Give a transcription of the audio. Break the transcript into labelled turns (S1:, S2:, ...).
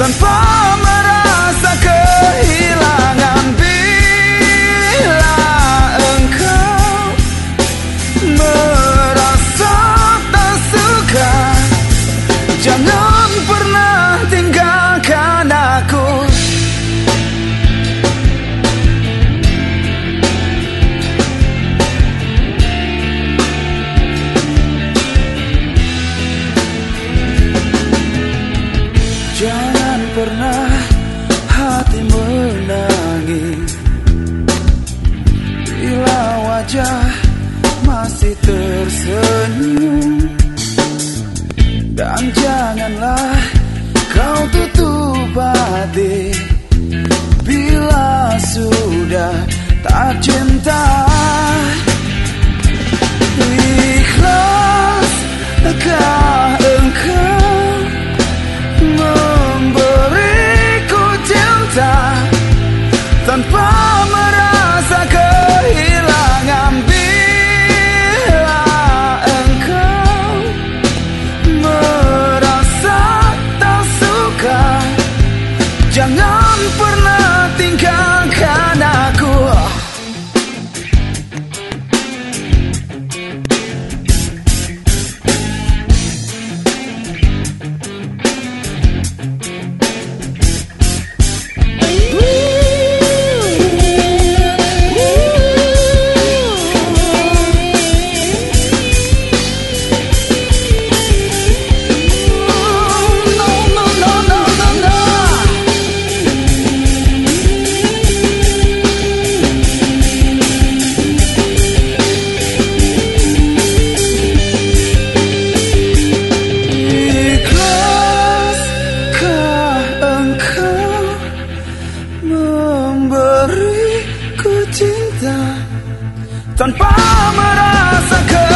S1: tanpa merasa kehilangan bila engkau merasa tak suka. Jangan pernah tinggalkan aku. Jangan pernah hati menangis. Bila wajah masih tersenyum. Dan janganlah kau tutup hati. Bila sudah tak cinta tanpa merasa ke